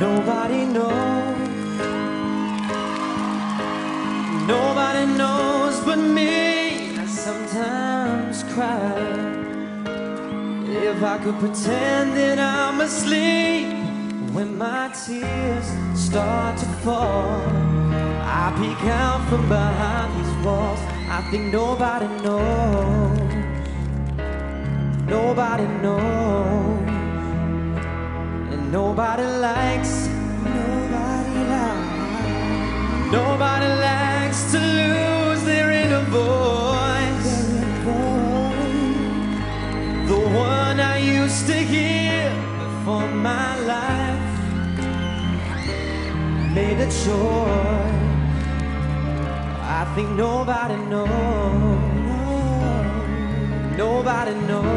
Nobody knows. Nobody knows but me. I sometimes cry. If I could pretend that I'm asleep when my tears start to fall, I peek out from behind these walls. I think nobody knows. Nobody knows. year before my life made a choice. I think nobody knows. Nobody knows.